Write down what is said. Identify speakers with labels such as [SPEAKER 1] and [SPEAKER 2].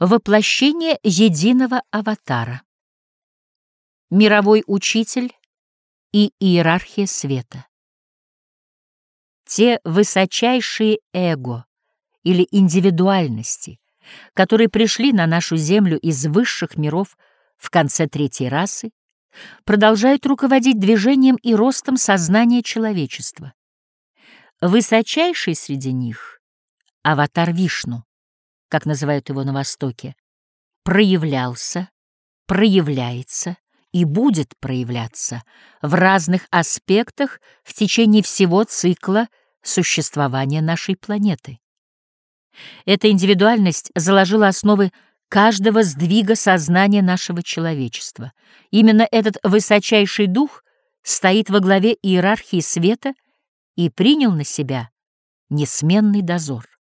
[SPEAKER 1] Воплощение единого аватара. Мировой учитель и иерархия света. Те высочайшие эго или индивидуальности, которые пришли на нашу землю из высших миров в конце третьей расы, продолжают руководить движением и ростом сознания человечества. Высочайший среди них — аватар Вишну как называют его на Востоке, проявлялся, проявляется и будет проявляться в разных аспектах в течение всего цикла существования нашей планеты. Эта индивидуальность заложила основы каждого сдвига сознания нашего человечества. Именно этот высочайший дух стоит во главе иерархии света и принял на себя несменный дозор.